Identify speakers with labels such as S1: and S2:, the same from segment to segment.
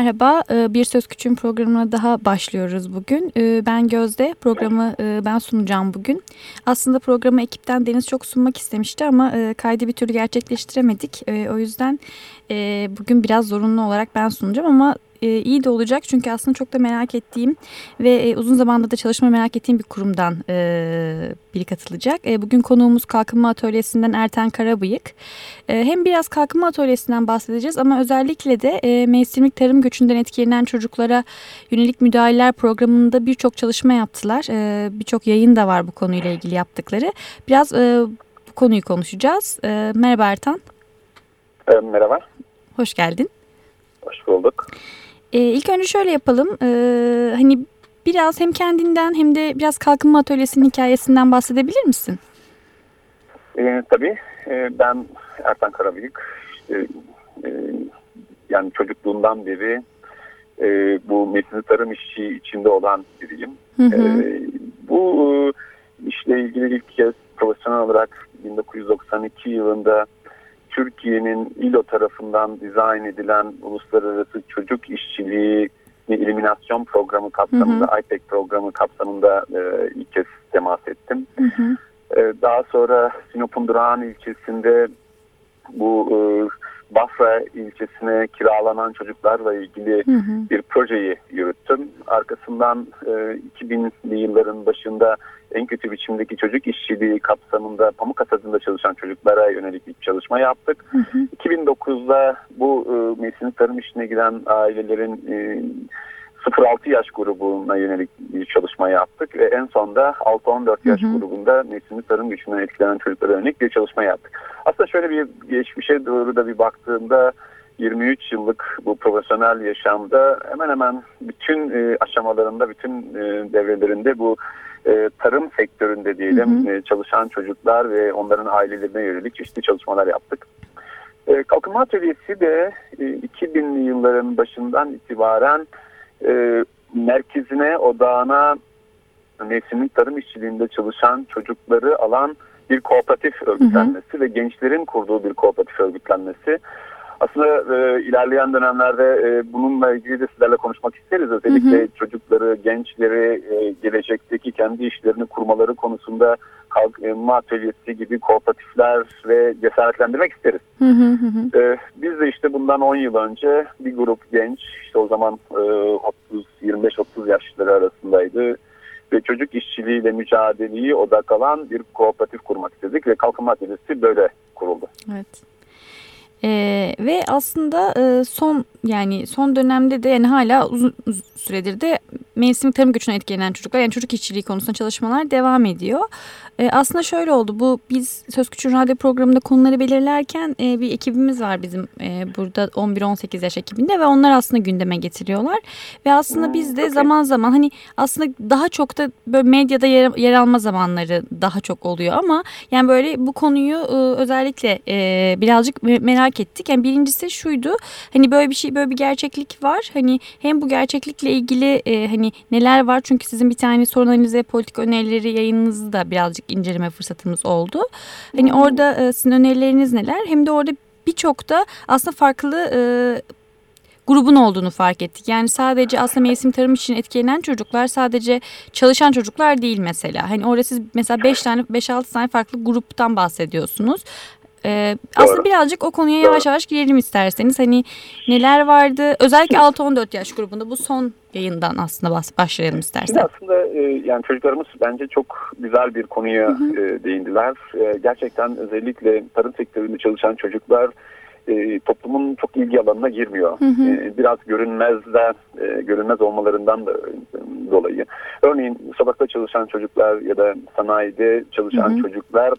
S1: Merhaba, e, Bir Söz Küçüğün programına daha başlıyoruz bugün. E, ben Gözde, programı e, ben sunacağım bugün. Aslında programı ekipten Deniz çok sunmak istemişti ama kaydı bir türlü gerçekleştiremedik. O yüzden bugün biraz zorunlu olarak ben sunacağım ama e, iyi de olacak. Çünkü aslında çok da merak ettiğim ve e, uzun zamanda da çalışma merak ettiğim bir kurumdan e, biri katılacak. E, bugün konuğumuz Kalkınma Atölyesi'nden Erten Karabıyık. E, hem biraz Kalkınma Atölyesi'nden bahsedeceğiz ama özellikle de e, mevsimlik tarım göçünden etkilenen çocuklara yönelik müdahaleler programında birçok çalışma yaptılar. E, birçok yayın da var bu konuyla ilgili yaptıkları. Biraz e, bu konuyu konuşacağız. E, merhaba Ertan.
S2: E, merhaba.
S1: Hoş geldin.
S2: Hoş bulduk.
S1: E, ilk önce şöyle yapalım. E, hani biraz hem kendinden hem de biraz kalkınma atölyesinin hikayesinden bahsedebilir misin?
S2: E, tabii. E, ben Ertan Karabıyık. İşte, e, yani çocukluğumdan beri e, bu metin tarım işi içinde olan biriyim. Hı hı. E, bu işle ilgili ilk kez profesyonel olarak 1992 yılında Türkiye'nin İLO tarafından dizayn edilen uluslararası çocuk işçiliği eliminasyon programı kapsamında, hı hı. IPEC programı kapsamında e, ilk kez temas ettim. Hı hı. E, daha sonra Sinop'un Durağan ilçesinde bu e, Bafra ilçesine kiralanan çocuklarla ilgili hı hı. bir projeyi yürüttüm. Arkasından e, 2000'li yılların başında en kötü biçimdeki çocuk işçiliği kapsamında pamuk hasadında çalışan çocuklara yönelik bir çalışma yaptık. Hı hı. 2009'da bu e, mevsimlik tarım işine giden ailelerin e, 0-6 yaş grubuna yönelik bir çalışma yaptık ve en sonda 6-14 yaş hı hı. grubunda mevsimlik tarım gücünden etkilenen çocuklara yönelik bir çalışma yaptık. Aslında şöyle bir geçmişe doğru da bir baktığımda 23 yıllık bu profesyonel yaşamda hemen hemen bütün e, aşamalarında, bütün e, devrelerinde bu e, tarım sektöründe diyelim hı hı. E, çalışan çocuklar ve onların ailelerine yönelik çeşitli çalışmalar yaptık. E, Kalkınma Atölyesi de e, 2000'li yılların başından itibaren e, merkezine, odağına mevsimlik tarım işçiliğinde çalışan çocukları alan bir kooperatif örgütlenmesi hı hı. ve gençlerin kurduğu bir kooperatif örgütlenmesi. Aslında e, ilerleyen dönemlerde e, bununla ilgili de sizlerle konuşmak isteriz. Özellikle hı hı. çocukları, gençleri e, gelecekteki kendi işlerini kurmaları konusunda kalkınma atölyesi gibi kooperatifler ve cesaretlendirmek isteriz. Hı hı hı. E, biz de işte bundan 10 yıl önce bir grup genç, işte o zaman e, 25-30 yaşları arasındaydı ve çocuk işçiliğiyle mücadeleyi odak alan bir kooperatif kurmak istedik ve kalkınma atölyesi böyle kuruldu.
S1: Evet. Ee, ve aslında e, son yani son dönemde de yani hala uzun süredir de mevsim tarım göçüne etkilenen çocuklar yani çocuk işçiliği konusunda çalışmalar devam ediyor. E, aslında şöyle oldu bu biz Söz Küçük Radyo programında konuları belirlerken e, bir ekibimiz var bizim e, burada 11-18 yaş ekibinde ve onlar aslında gündeme getiriyorlar. Ve aslında hmm, biz de okay. zaman zaman hani aslında daha çok da böyle medyada yer, yer alma zamanları daha çok oluyor ama yani böyle bu konuyu e, özellikle e, birazcık merak ettik. Yani birincisi şuydu hani böyle bir şey böyle bir gerçeklik var. Hani hem bu gerçeklikle ilgili e, hani neler var çünkü sizin bir tane sorun analize politik önerileri yayınınızı da birazcık inceleme fırsatımız oldu. Hani orada e, sizin önerileriniz neler? Hem de orada birçok da aslında farklı e, grubun olduğunu fark ettik. Yani sadece aslında mevsim tarım için etkilenen çocuklar sadece çalışan çocuklar değil mesela. Hani orada siz mesela 5 tane 5-6 tane farklı gruptan bahsediyorsunuz. Ee, aslında birazcık o konuya yavaş yavaş girelim isterseniz. Hani neler vardı? Özellikle 6-14 yaş grubunda bu son yayından aslında başlayalım istersen. Şimdi
S2: aslında e, yani çocuklarımız bence çok güzel bir konuya hı hı. E, değindiler. E, gerçekten özellikle tarım sektöründe çalışan çocuklar e, toplumun çok ilgi alanına girmiyor. Hı hı. E, biraz görünmezden, e, görünmez olmalarından da dolayı. Örneğin sokakta çalışan çocuklar ya da sanayide çalışan hı hı. çocuklar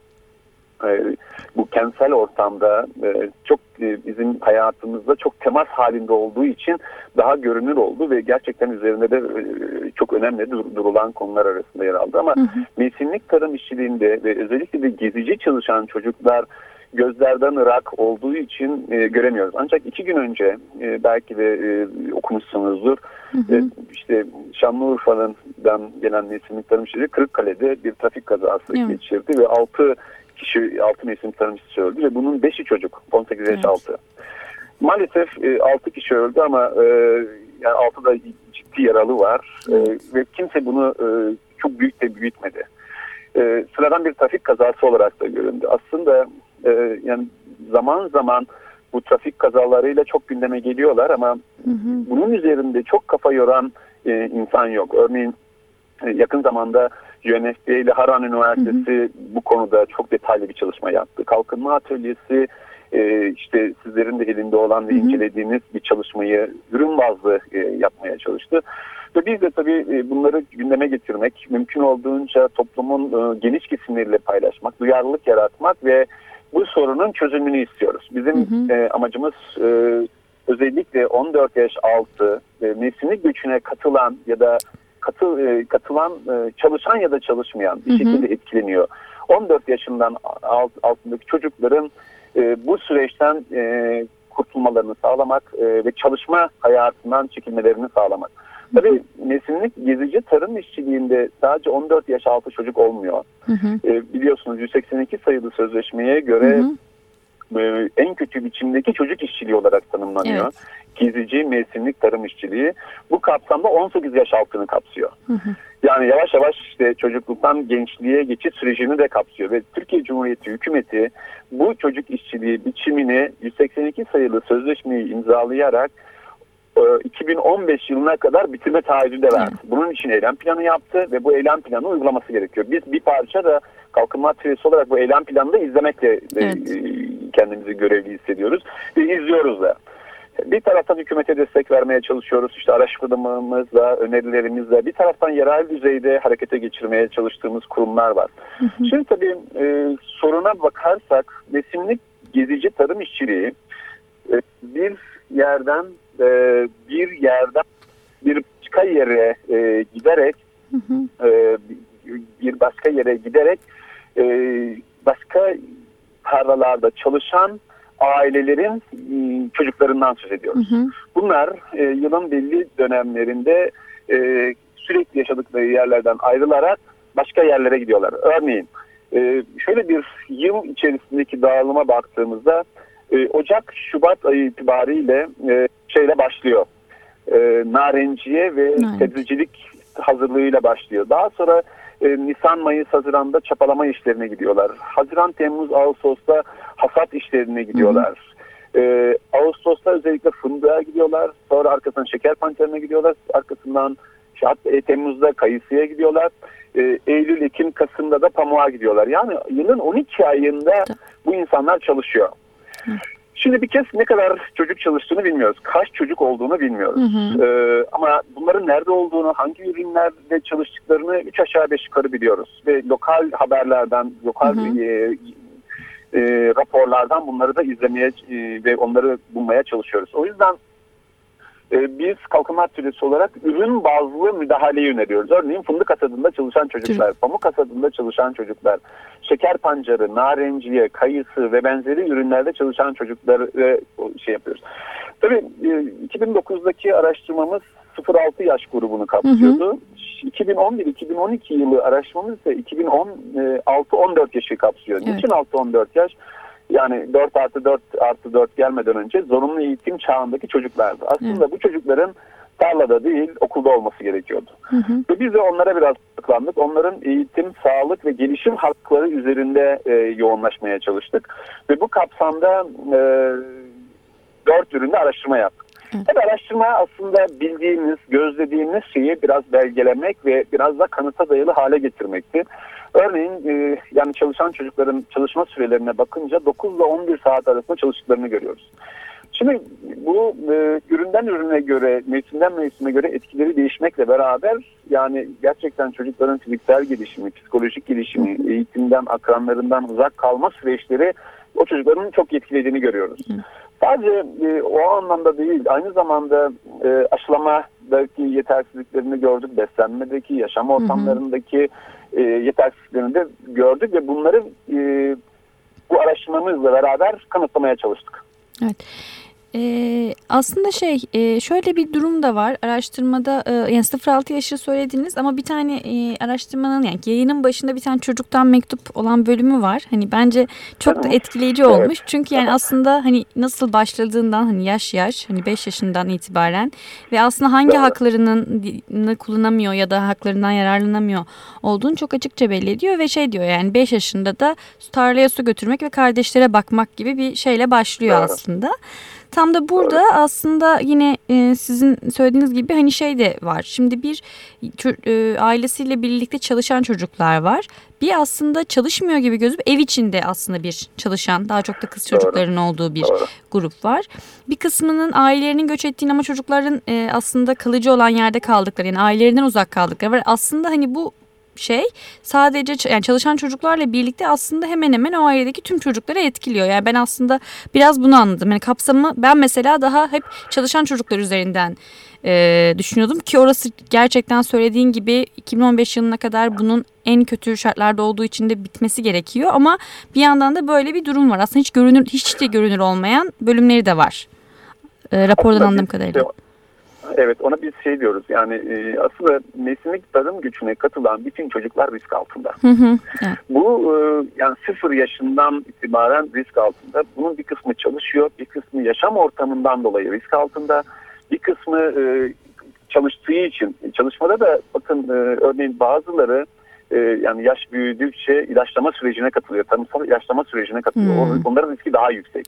S2: bu kentsel ortamda e, çok e, bizim hayatımızda çok temas halinde olduğu için daha görünür oldu ve gerçekten üzerinde de e, çok önemli dur, durulan konular arasında yer aldı. Ama hı hı. mevsimlik tarım işçiliğinde ve özellikle de gezici çalışan çocuklar gözlerden ırak olduğu için e, göremiyoruz. Ancak iki gün önce e, belki de e, okumuşsunuzdur. Hı hı. E, işte Şanlıurfa'dan gelen mevsimlik tarım işçileri Kırıkkale'de bir trafik kazası evet. geçirdi ve altı kişi, altı mevsim tarım işçisi öldü ve bunun beşi çocuk, 18 yaş evet. altı. Maalesef e, 6 kişi öldü ama e, yani 6 da ciddi yaralı var e, ve kimse bunu e, çok büyük de büyütmedi. E, sıradan bir trafik kazası olarak da göründü. Aslında e, yani zaman zaman bu trafik kazalarıyla çok gündeme geliyorlar ama hı hı. bunun üzerinde çok kafa yoran e, insan yok. Örneğin e, yakın zamanda UNFPA ile Haran Üniversitesi hı hı. bu konuda çok detaylı bir çalışma yaptı. Kalkınma Atölyesi e, işte sizlerin de elinde olan ve incelediğiniz bir çalışmayı ürün bazlı e, yapmaya çalıştı. Ve biz de tabii e, bunları gündeme getirmek, mümkün olduğunca toplumun e, geniş kesimleriyle paylaşmak, duyarlılık yaratmak ve bu sorunun çözümünü istiyoruz. Bizim hı hı. E, amacımız e, özellikle 14 yaş altı e, mevsimlik göçüne katılan ya da katıl, e, katılan e, çalışan ya da çalışmayan bir hı hı. şekilde etkileniyor. 14 yaşından alt, altındaki çocukların e, bu süreçten e, kurtulmalarını sağlamak e, ve çalışma hayatından çekilmelerini sağlamak. Tabii mevsimlik gezici tarım işçiliğinde sadece 14 yaş altı çocuk olmuyor. Hı hı. E, biliyorsunuz 182 sayılı sözleşmeye göre hı hı. E, en kötü biçimdeki çocuk işçiliği olarak tanımlanıyor. Evet. Gezici mevsimlik tarım işçiliği bu kapsamda 18 yaş altını kapsıyor. Hı hı. Yani yavaş yavaş işte çocukluktan gençliğe geçiş sürecini de kapsıyor ve Türkiye Cumhuriyeti hükümeti bu çocuk işçiliği biçimini 182 sayılı sözleşmeyi imzalayarak 2015 e, yılına kadar bitirme taahhüdü de verdi. Bunun için eylem planı yaptı ve bu eylem planı uygulaması gerekiyor. Biz bir parça da kalkınma atölyesi olarak bu eylem planını da izlemekle e, evet. Kendimizi görevli hissediyoruz ve izliyoruz da. Bir taraftan hükümete destek vermeye çalışıyoruz. İşte araştırmamızla, önerilerimizle. Bir taraftan yerel düzeyde harekete geçirmeye çalıştığımız kurumlar var. Hı hı. Şimdi tabii e, soruna bakarsak resimlik gezici tarım işçiliği e, bir yerden e, bir yerden bir başka yere e, giderek hı hı. E, bir başka yere giderek e, başka tarlalarda çalışan ailelerin e, çocuklarından söz ediyoruz. Hı hı. Bunlar e, yılın belli dönemlerinde e, sürekli yaşadıkları yerlerden ayrılarak başka yerlere gidiyorlar. Örneğin e, şöyle bir yıl içerisindeki dağılıma baktığımızda e, Ocak, Şubat ayı itibariyle e, şeyle başlıyor. E, narenciye ve sebzecilik hazırlığıyla başlıyor. Daha sonra e, Nisan, Mayıs, Haziran'da çapalama işlerine gidiyorlar. Haziran, Temmuz, Ağustos'ta hasat işlerine gidiyorlar. Hı hı. E, Ağustos'ta özellikle fındığa gidiyorlar. Sonra arkasından şeker pancarına gidiyorlar. Arkasından şart, e, Temmuz'da kayısıya gidiyorlar. E, Eylül, Ekim, Kasım'da da pamuğa gidiyorlar. Yani yılın 12 ayında bu insanlar çalışıyor. Hı. Şimdi bir kez ne kadar çocuk çalıştığını bilmiyoruz. Kaç çocuk olduğunu bilmiyoruz. Hı hı. Ee, ama bunların nerede olduğunu, hangi ürünlerde çalıştıklarını üç aşağı beş yukarı biliyoruz. Ve lokal haberlerden, lokal hı hı. E, e, raporlardan bunları da izlemeye e, ve onları bulmaya çalışıyoruz. O yüzden e, biz kalkınma atölyesi olarak ürün bazlı müdahaleyi öneriyoruz. Örneğin fındık hasadında çalışan çocuklar, pamuk hasadında çalışan çocuklar, şeker pancarı, narenciye, kayısı ve benzeri ürünlerde çalışan çocukları e, şey yapıyoruz. Tabii 2009'daki e, araştırmamız 0-6 yaş grubunu kapsıyordu. 2011-2012 yılı araştırmamız ise 2016-14 yaşı kapsıyor. Evet. Niçin 6-14 yaş? Yani 4 artı 4 artı 4 gelmeden önce zorunlu eğitim çağındaki çocuklardı. Aslında evet. bu çocukların tarlada değil okulda olması gerekiyordu. Hı hı. Ve biz de onlara biraz tıklandık. Onların eğitim, sağlık ve gelişim hakları üzerinde e, yoğunlaşmaya çalıştık. Ve bu kapsamda e, dört üründe araştırma yaptık. Tabii araştırma aslında bildiğimiz, gözlediğimiz şeyi biraz belgelemek ve biraz da kanıta dayalı hale getirmekti. Örneğin e, yani çalışan çocukların çalışma sürelerine bakınca 9 ile 11 saat arasında çalıştıklarını görüyoruz. Şimdi bu e, üründen ürüne göre, mevsimden mevsime göre etkileri değişmekle beraber yani gerçekten çocukların fiziksel gelişimi, psikolojik gelişimi, eğitimden, akranlarından uzak kalma süreçleri o çocukların çok etkilediğini görüyoruz. Sadece e, o anlamda değil, aynı zamanda e, aşılamadaki yetersizliklerini gördük, beslenmedeki, yaşam ortamlarındaki e, yetersizliklerini de gördük ve bunları e, bu araştırmamızla beraber kanıtlamaya çalıştık.
S1: Evet. Ee, aslında şey e, şöyle bir durum da var araştırmada e, yani 0-6 yaşı söylediniz ama bir tane e, araştırmanın yani yayının başında bir tane çocuktan mektup olan bölümü var. Hani bence çok da etkileyici olmuş. Evet. Çünkü yani aslında hani nasıl başladığından hani yaş yaş hani 5 yaşından itibaren ve aslında hangi evet. haklarını kullanamıyor ya da haklarından yararlanamıyor olduğunu çok açıkça belli ediyor ve şey diyor yani 5 yaşında da tarlaya su götürmek ve kardeşlere bakmak gibi bir şeyle başlıyor aslında. Tam da burada aslında yine e, sizin söylediğiniz gibi hani şey de var. Şimdi bir e, ailesiyle birlikte çalışan çocuklar var. Bir aslında çalışmıyor gibi gözüküp ev içinde aslında bir çalışan daha çok da kız çocukların Doğru. olduğu bir Doğru. grup var. Bir kısmının ailelerinin göç ettiğini ama çocukların e, aslında kalıcı olan yerde kaldıkları yani ailelerinden uzak kaldıkları var. Aslında hani bu şey sadece yani çalışan çocuklarla birlikte aslında hemen hemen o ailedeki tüm çocukları etkiliyor. Yani ben aslında biraz bunu anladım. Yani kapsamı ben mesela daha hep çalışan çocuklar üzerinden e, düşünüyordum ki orası gerçekten söylediğin gibi 2015 yılına kadar bunun en kötü şartlarda olduğu için de bitmesi gerekiyor ama bir yandan da böyle bir durum var. Aslında hiç görünür hiç de görünür olmayan bölümleri de var. E, rapordan anladığım kadarıyla.
S2: Evet ona biz şey diyoruz yani e, aslında mevsimlik tarım gücüne katılan bütün çocuklar risk altında. Hı hı, evet. Bu e, yani sıfır yaşından itibaren risk altında. Bunun bir kısmı çalışıyor, bir kısmı yaşam ortamından dolayı risk altında. Bir kısmı e, çalıştığı için çalışmada da bakın e, örneğin bazıları e, yani yaş büyüdükçe ilaçlama sürecine katılıyor. Tarımsal ilaçlama sürecine katılıyor. Hmm. Onların riski daha yüksek.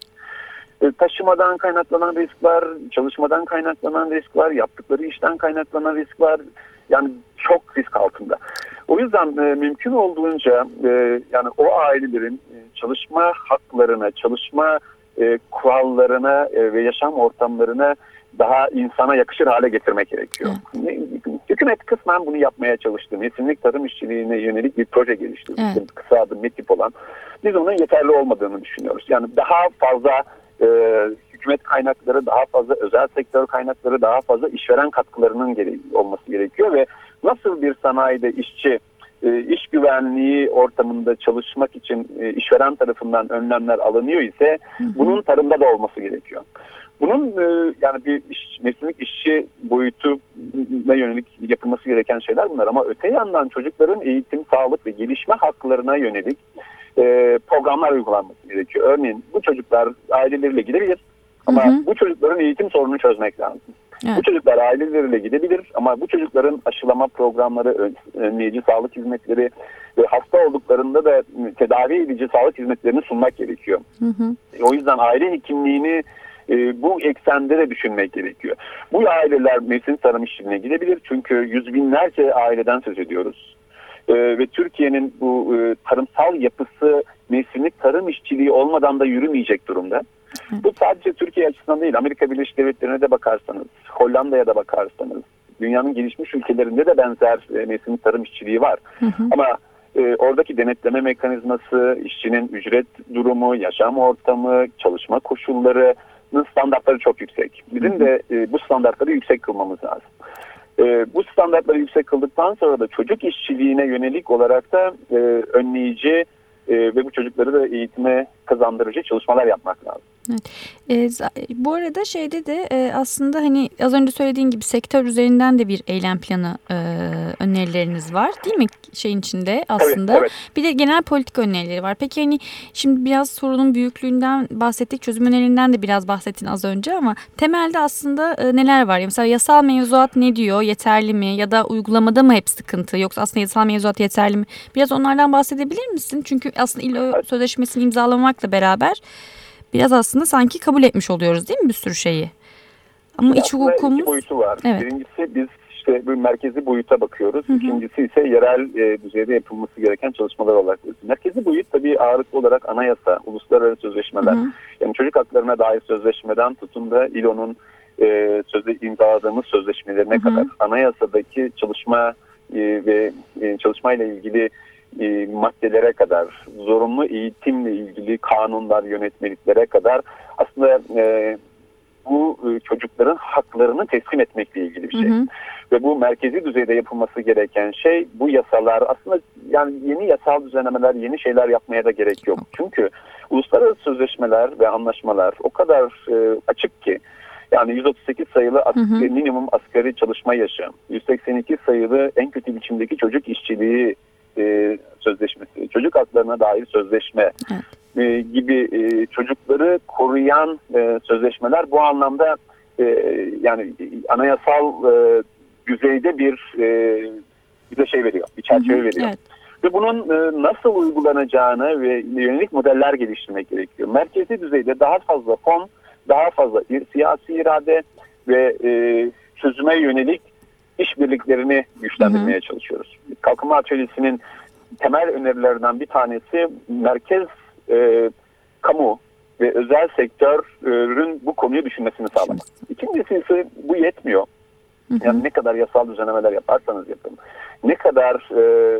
S2: E, taşımadan kaynaklanan risk var, çalışmadan kaynaklanan risk var, yaptıkları işten kaynaklanan risk var. Yani çok risk altında. O yüzden e, mümkün olduğunca e, yani o ailelerin e, çalışma haklarına, çalışma e, kurallarına e, ve yaşam ortamlarına daha insana yakışır hale getirmek gerekiyor. Evet. Hükümet kısmen bunu yapmaya çalıştı. Mevsimlik tarım işçiliğine yönelik bir proje geliştirdi. Evet. Kısa adı METIP olan. Biz onun yeterli olmadığını düşünüyoruz. Yani daha fazla e, hükümet kaynakları, daha fazla özel sektör kaynakları, daha fazla işveren katkılarının gere olması gerekiyor ve nasıl bir sanayide işçi e, iş güvenliği ortamında çalışmak için e, işveren tarafından önlemler alınıyor ise bunun tarımda da olması gerekiyor. Bunun e, yani bir iş, mevsimlik işçi boyutuna yönelik yapılması gereken şeyler bunlar ama öte yandan çocukların eğitim, sağlık ve gelişme haklarına yönelik e, programlar uygulanması gerekiyor. Örneğin bu çocuklar aileleriyle gidebilir ama hı hı. bu çocukların eğitim sorununu çözmek lazım. Evet. Bu çocuklar aileleriyle gidebilir ama bu çocukların aşılama programları, önleyici sağlık hizmetleri ve hasta olduklarında da tedavi edici sağlık hizmetlerini sunmak gerekiyor. Hı hı. O yüzden aile hekimliğini e, bu eksende de düşünmek gerekiyor. Bu aileler mevsim tarım işçiliğine gidebilir çünkü yüz binlerce aileden söz ediyoruz. E, ve Türkiye'nin bu e, tarımsal yapısı mevsimlik tarım işçiliği olmadan da yürümeyecek durumda. Bu sadece Türkiye açısından değil, Amerika Birleşik Devletleri'ne de bakarsanız, Hollanda'ya da bakarsanız, dünyanın gelişmiş ülkelerinde de benzer e, mevsimlik tarım işçiliği var. Hı hı. Ama e, oradaki denetleme mekanizması, işçinin ücret durumu, yaşam ortamı, çalışma koşulları, standartları çok yüksek. Bizim de e, bu standartları yüksek kılmamız lazım. E, bu standartları yüksek kıldıktan sonra da çocuk işçiliğine yönelik olarak da e, önleyici e, ve bu çocukları da eğitime kazandırıcı çalışmalar yapmak lazım.
S1: Evet. E, bu arada şeyde de e, aslında hani az önce söylediğin gibi sektör üzerinden de bir eylem planı e, önerileriniz var değil mi şeyin içinde aslında? Evet, evet. Bir de genel politik önerileri var. Peki hani şimdi biraz sorunun büyüklüğünden bahsettik, çözüm önerilerinden de biraz bahsettin az önce ama temelde aslında e, neler var? Mesela yasal mevzuat ne diyor? Yeterli mi? Ya da uygulamada mı hep sıkıntı? Yoksa aslında yasal mevzuat yeterli mi? Biraz onlardan bahsedebilir misin? Çünkü aslında ILO sözleşmesini imzalamakla beraber biraz aslında sanki kabul etmiş oluyoruz değil mi bir sürü şeyi?
S2: Ama iç hukukumuz... iki boyutu var. Evet. Birincisi biz işte bir merkezi boyuta bakıyoruz. Hı hı. İkincisi ise yerel e, düzeyde yapılması gereken çalışmalar olarak. Merkezi boyut tabii ağırlıklı olarak anayasa, uluslararası sözleşmeler. Hı hı. Yani çocuk haklarına dair sözleşmeden tutun da İLO'nun e, sözde imzaladığımız sözleşmelerine hı hı. kadar anayasadaki çalışma e, ve e, çalışmayla ilgili e, maddelere kadar, zorunlu eğitimle ilgili kanunlar, yönetmeliklere kadar aslında e, bu e, çocukların haklarını teslim etmekle ilgili bir şey. Hı hı. Ve bu merkezi düzeyde yapılması gereken şey bu yasalar aslında yani yeni yasal düzenlemeler, yeni şeyler yapmaya da gerek yok. Çünkü uluslararası sözleşmeler ve anlaşmalar o kadar e, açık ki yani 138 sayılı asgari, hı hı. minimum asgari çalışma yaşı, 182 sayılı en kötü biçimdeki çocuk işçiliği e, sözleşmesi, çocuk haklarına dair sözleşme evet. e, gibi e, çocukları koruyan e, sözleşmeler bu anlamda e, yani anayasal e, düzeyde bir e, bize şey veriyor, bir çerçeve veriyor. Evet. Ve bunun e, nasıl uygulanacağını ve yönelik modeller geliştirmek gerekiyor. Merkezi düzeyde daha fazla fon, daha fazla siyasi irade ve e, çözüme yönelik işbirliklerini güçlendirmeye hı hı. çalışıyoruz. Kalkınma Atölyesi'nin temel önerilerinden bir tanesi merkez e, kamu ve özel sektörün bu konuyu düşünmesini sağlamak. İkincisi ise bu yetmiyor. Yani ne kadar yasal düzenlemeler yaparsanız yapın, ne kadar e,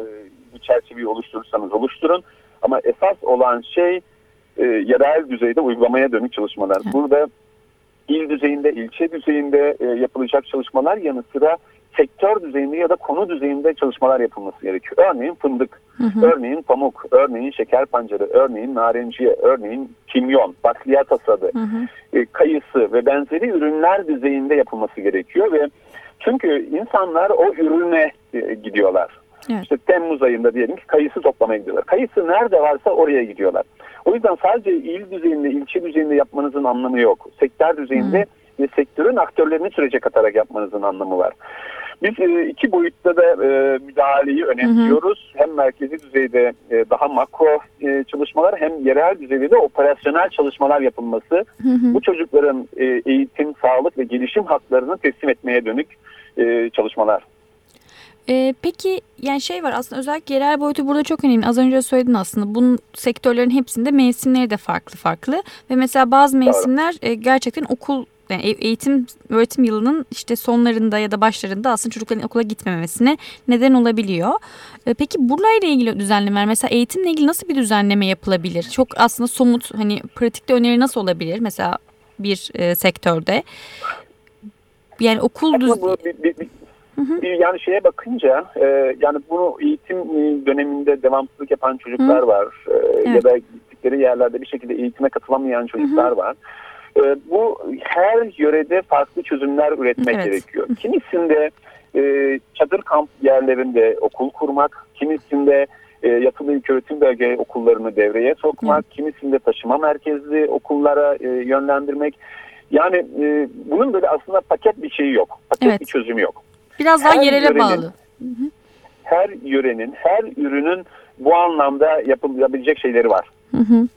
S2: bir çerçeveyi oluşturursanız oluşturun ama esas olan şey e, yerel düzeyde uygulamaya dönük çalışmalar. Burada il düzeyinde, ilçe düzeyinde e, yapılacak çalışmalar yanı sıra sektör düzeyinde ya da konu düzeyinde çalışmalar yapılması gerekiyor. Örneğin fındık, hı hı. örneğin pamuk, örneğin şeker pancarı, örneğin narenciye, örneğin kimyon, bakliyat hasadı, hı hı. E, kayısı ve benzeri ürünler düzeyinde yapılması gerekiyor ve çünkü insanlar o ürüne e, gidiyorlar. Evet. İşte Temmuz ayında diyelim ki kayısı toplamaya gidiyorlar. Kayısı nerede varsa oraya gidiyorlar. O yüzden sadece il düzeyinde, ilçe düzeyinde yapmanızın anlamı yok. Sektör düzeyinde Hı. ve sektörün aktörlerini sürece katarak yapmanızın anlamı var. Biz e, iki boyutta da e, müdahaleyi önemsiyoruz. Hı hı. Hem merkezi düzeyde e, daha makro e, çalışmalar hem yerel düzeyde de operasyonel çalışmalar yapılması. Hı hı. Bu çocukların e, eğitim, sağlık ve gelişim haklarını teslim etmeye dönük e, çalışmalar.
S1: Ee, peki yani şey var aslında özellikle yerel boyutu burada çok önemli. Az önce söyledin aslında bunun sektörlerin hepsinde mevsimleri de farklı farklı. Ve mesela bazı mevsimler e, gerçekten okul yani eğitim öğretim yılının işte sonlarında ya da başlarında aslında çocukların okula gitmemesine neden olabiliyor. E, peki burayla ilgili düzenlemeler mesela eğitimle ilgili nasıl bir düzenleme yapılabilir? Çok aslında somut hani pratikte öneri nasıl olabilir mesela bir e, sektörde? Yani okul düz... Bir, bir,
S2: Yani şeye bakınca e, yani bunu eğitim döneminde devamsızlık yapan çocuklar Hı. var e, evet. ya da gittikleri yerlerde bir şekilde eğitime katılamayan çocuklar Hı. var. E, bu her yörede farklı çözümler üretmek evet. gerekiyor. Kimisinde e, çadır kamp yerlerinde okul kurmak, kimisinde e, yatılı ilk öğretim bölge okullarını devreye sokmak, Hı. kimisinde taşıma merkezli okullara e, yönlendirmek. Yani e, bunun böyle aslında paket bir şeyi yok. Paket evet. bir çözümü yok.
S1: Biraz daha her yerele yörenin, bağlı.
S2: Her yörenin, her ürünün bu anlamda yapılabilecek şeyleri var. Hı hı.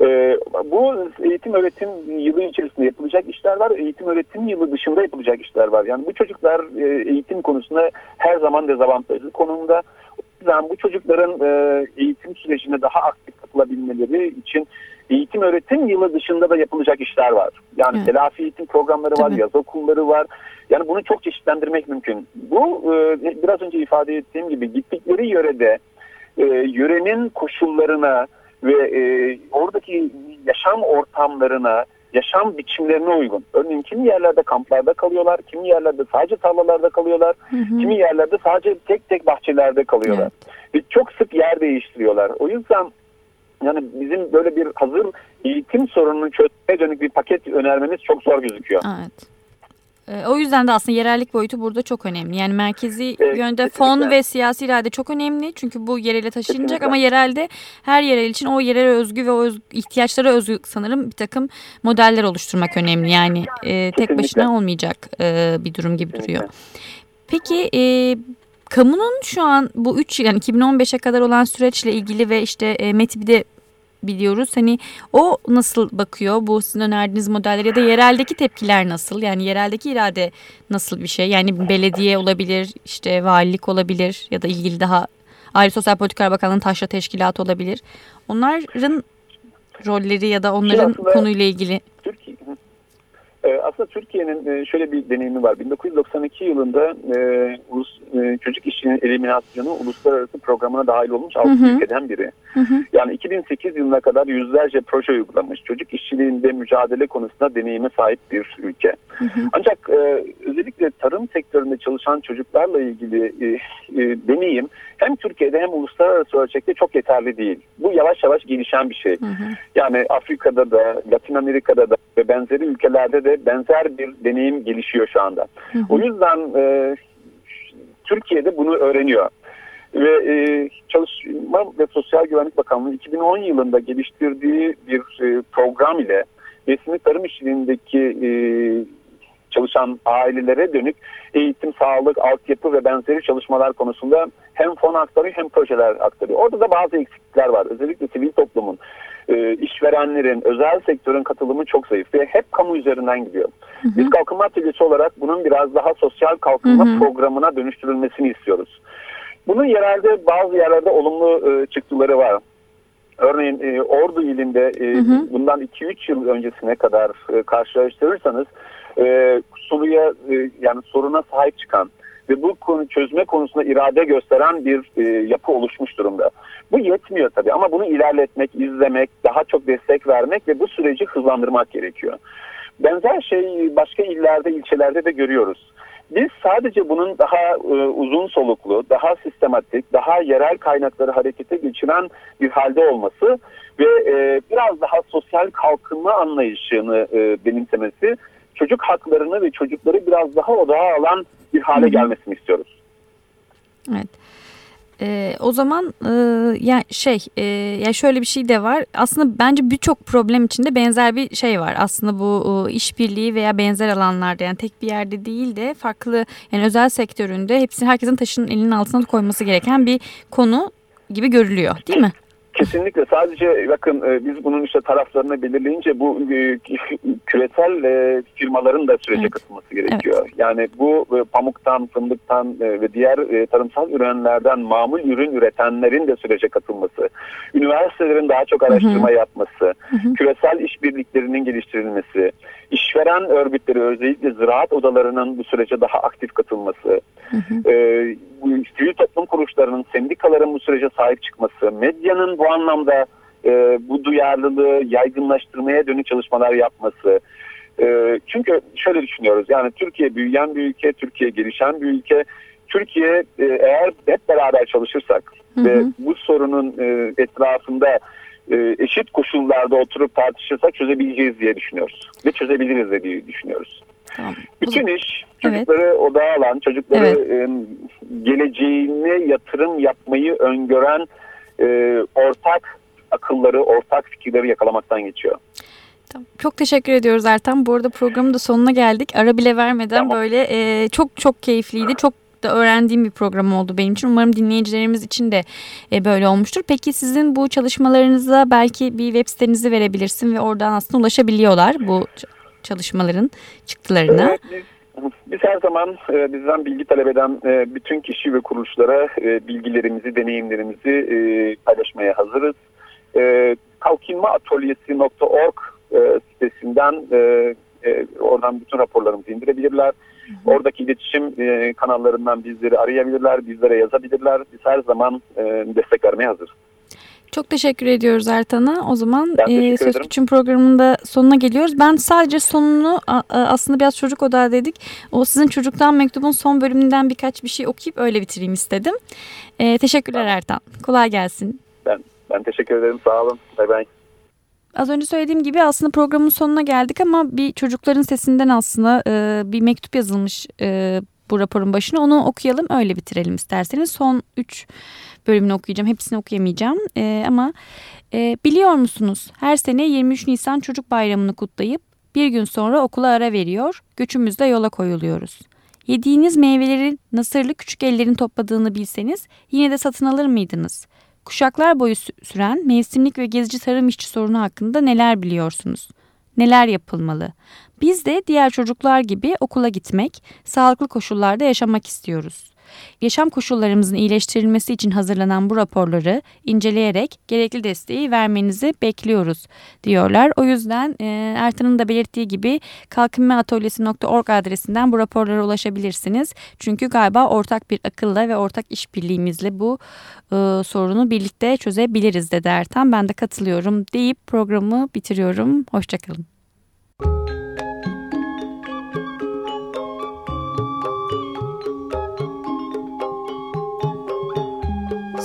S2: Ee, bu eğitim öğretim yılı içerisinde yapılacak işler var. Eğitim öğretim yılı dışında yapılacak işler var. Yani bu çocuklar e, eğitim konusunda her zaman dezavantajlı konumda. O yüzden bu çocukların e, eğitim sürecine daha aktif katılabilmeleri için eğitim öğretim yılı dışında da yapılacak işler var. Yani evet. telafi eğitim programları var, Tabii. yaz okulları var. Yani bunu çok çeşitlendirmek mümkün. Bu e, biraz önce ifade ettiğim gibi gittikleri yörede e, yörenin koşullarına ve e, oradaki yaşam ortamlarına, yaşam biçimlerine uygun. Örneğin kimi yerlerde kamplarda kalıyorlar, kimi yerlerde sadece tarlalarda kalıyorlar, hı hı. kimi yerlerde sadece tek tek bahçelerde kalıyorlar. Evet. Ve çok sık yer değiştiriyorlar. O yüzden yani bizim böyle bir hazır eğitim sorununu çözmeye dönük bir paket önermemiz çok zor gözüküyor.
S1: Evet. Ee, o yüzden de aslında yerellik boyutu burada çok önemli. Yani merkezi evet, yönde kesinlikle. fon ve siyasi irade çok önemli. Çünkü bu yerele taşınacak kesinlikle. ama yerelde her yerel için o yerel özgü ve öz, ihtiyaçlara özgü sanırım bir takım modeller oluşturmak önemli. Yani e, tek başına olmayacak e, bir durum gibi kesinlikle. duruyor. Peki e, kamunun şu an bu 3 yani 2015'e kadar olan süreçle ilgili ve işte e, METİB'de biliyoruz. Hani o nasıl bakıyor bu sizin önerdiğiniz modeller ya da yereldeki tepkiler nasıl? Yani yereldeki irade nasıl bir şey? Yani belediye olabilir, işte valilik olabilir ya da ilgili daha Aile Sosyal Politikalar Bakanlığı'nın taşra teşkilatı olabilir. Onların rolleri ya da onların
S2: aslında-
S1: konuyla ilgili.
S2: Türkiye, aslında Türkiye'nin e, şöyle bir deneyimi var. 1992 yılında e, e, çocuk işçinin eliminasyonu uluslararası programına dahil olmuş 6
S1: Hı hı.
S2: ülkeden biri.
S1: Hı hı.
S2: Yani 2008 yılına kadar yüzlerce proje uygulamış. Çocuk işçiliğinde mücadele konusunda deneyime sahip bir ülke.
S1: Hı hı.
S2: Ancak özellikle tarım sektöründe çalışan çocuklarla ilgili deneyim hem Türkiye'de hem uluslararası ölçekte çok yeterli değil. Bu yavaş yavaş gelişen bir şey.
S1: Hı hı.
S2: Yani Afrika'da da, Latin Amerika'da da ve benzeri ülkelerde de benzer bir deneyim gelişiyor şu anda.
S1: Hı hı.
S2: O yüzden e, Türkiye'de bunu öğreniyor. Ve e, Çalışma ve Sosyal Güvenlik Bakanlığı 2010 yılında geliştirdiği bir e, program ile besinli tarım işçiliğindeki e, çalışan ailelere dönük eğitim, sağlık, altyapı ve benzeri çalışmalar konusunda hem fon aktarıyor hem projeler aktarıyor. Orada da bazı eksiklikler var. Özellikle sivil toplumun, e, işverenlerin, özel sektörün katılımı çok zayıf ve hep kamu üzerinden gidiyor. Biz Kalkınma Atölyesi olarak bunun biraz daha sosyal kalkınma
S1: Hı hı.
S2: programına dönüştürülmesini istiyoruz. Bunun yerelde bazı yerlerde olumlu e, çıktıları var. Örneğin e, Ordu ilinde e,
S1: Hı hı.
S2: bundan 2-3 yıl öncesine kadar e, karşılaştırırsanız e, soruya e, yani soruna sahip çıkan ve bu konu çözme konusunda irade gösteren bir e, yapı oluşmuş durumda. Bu yetmiyor tabii ama bunu ilerletmek, izlemek, daha çok destek vermek ve bu süreci hızlandırmak gerekiyor. Benzer şey başka illerde, ilçelerde de görüyoruz. Biz sadece bunun daha e, uzun soluklu, daha sistematik, daha yerel kaynakları harekete geçiren bir halde olması ve e, biraz daha sosyal kalkınma anlayışını e, benimsemesi, çocuk haklarını ve çocukları biraz daha odağa alan bir hale gelmesini istiyoruz.
S1: Evet. Ee, o zaman e, ya şey e, ya şöyle bir şey de var. Aslında bence birçok problem içinde benzer bir şey var. Aslında bu e, işbirliği veya benzer alanlarda yani tek bir yerde değil de farklı yani özel sektöründe hepsi herkesin taşının elinin altına koyması gereken bir konu gibi görülüyor, değil mi?
S2: Kesinlikle sadece bakın e, biz bunun işte taraflarını belirleyince bu e, küresel e, firmaların da sürece
S1: Evet.
S2: katılması gerekiyor. Yani bu pamuktan, fındıktan ve diğer tarımsal ürünlerden mamul ürün üretenlerin de sürece katılması, üniversitelerin daha çok araştırma yapması,
S1: hı.
S2: küresel işbirliklerinin geliştirilmesi, işveren örgütleri özellikle ziraat odalarının bu sürece daha aktif katılması,
S1: Hı hı.
S2: e, sivil toplum kuruluşlarının, sendikaların bu sürece sahip çıkması, medyanın bu anlamda e, bu duyarlılığı yaygınlaştırmaya dönük çalışmalar yapması. E, çünkü şöyle düşünüyoruz, yani Türkiye büyüyen bir ülke, Türkiye gelişen bir ülke. Türkiye e, eğer hep beraber çalışırsak
S1: Hı
S2: ve
S1: hı.
S2: bu sorunun e, etrafında e, eşit koşullarda oturup tartışırsak çözebileceğiz diye düşünüyoruz. Ve çözebiliriz de diye düşünüyoruz.
S1: Tamam.
S2: Bütün iş
S1: Evet.
S2: çocukları odağa alan, çocukları
S1: Evet.
S2: e, geleceğine yatırım yapmayı öngören e, ortak akılları, ortak fikirleri yakalamaktan geçiyor.
S1: Tamam. Çok teşekkür ediyoruz Ertan. Bu arada programın da sonuna geldik. Ara bile vermeden
S2: Tamam.
S1: böyle e, çok çok keyifliydi. Çok da öğrendiğim bir program oldu benim için. Umarım dinleyicilerimiz için de e, böyle olmuştur. Peki sizin bu çalışmalarınıza belki bir web sitenizi verebilirsin ve oradan aslında ulaşabiliyorlar bu çalışmaların çıktılarına.
S2: Biz, her zaman e, bizden bilgi talep eden e, bütün kişi ve kuruluşlara bilgilerimizi, deneyimlerimizi paylaşmaya hazırız. E, kalkınmaatolyesi.org e, sitesinden oradan bütün raporlarımızı indirebilirler. Oradaki iletişim e, kanallarından bizleri arayabilirler, bizlere yazabilirler. Biz her zaman e, destek vermeye hazırız.
S1: Çok teşekkür ediyoruz Ertan'a. O zaman
S2: Ben
S1: e, Söz. Küçüğün programında sonuna geliyoruz. Ben sadece sonunu aslında biraz çocuk odağı dedik. O sizin çocuktan mektubun son bölümünden birkaç bir şey okuyup öyle bitireyim istedim. E, teşekkürler Ertan. Kolay gelsin.
S2: Ben ben teşekkür ederim. Sağ olun. Bay bay.
S1: Az önce söylediğim gibi aslında programın sonuna geldik ama bir çocukların sesinden aslında e, bir mektup yazılmış e, bu raporun başına. Onu okuyalım öyle bitirelim isterseniz. Son 3 bölümünü okuyacağım. Hepsini okuyamayacağım. E, ama e, biliyor musunuz her sene 23 Nisan Çocuk Bayramı'nı kutlayıp bir gün sonra okula ara veriyor. Göçümüzle yola koyuluyoruz. Yediğiniz meyveleri nasırlı küçük ellerin topladığını bilseniz yine de satın alır mıydınız? Kuşaklar boyu süren mevsimlik ve gezici tarım işçi sorunu hakkında neler biliyorsunuz? Neler yapılmalı? Biz de diğer çocuklar gibi okula gitmek, sağlıklı koşullarda yaşamak istiyoruz. Yaşam koşullarımızın iyileştirilmesi için hazırlanan bu raporları inceleyerek gerekli desteği vermenizi bekliyoruz diyorlar. O yüzden e, Ertan'ın da belirttiği gibi kalkınmaatölyesi.org adresinden bu raporlara ulaşabilirsiniz. Çünkü galiba ortak bir akılla ve ortak işbirliğimizle bu e, sorunu birlikte çözebiliriz dedi Ertan. Ben de katılıyorum deyip programı bitiriyorum. Hoşçakalın.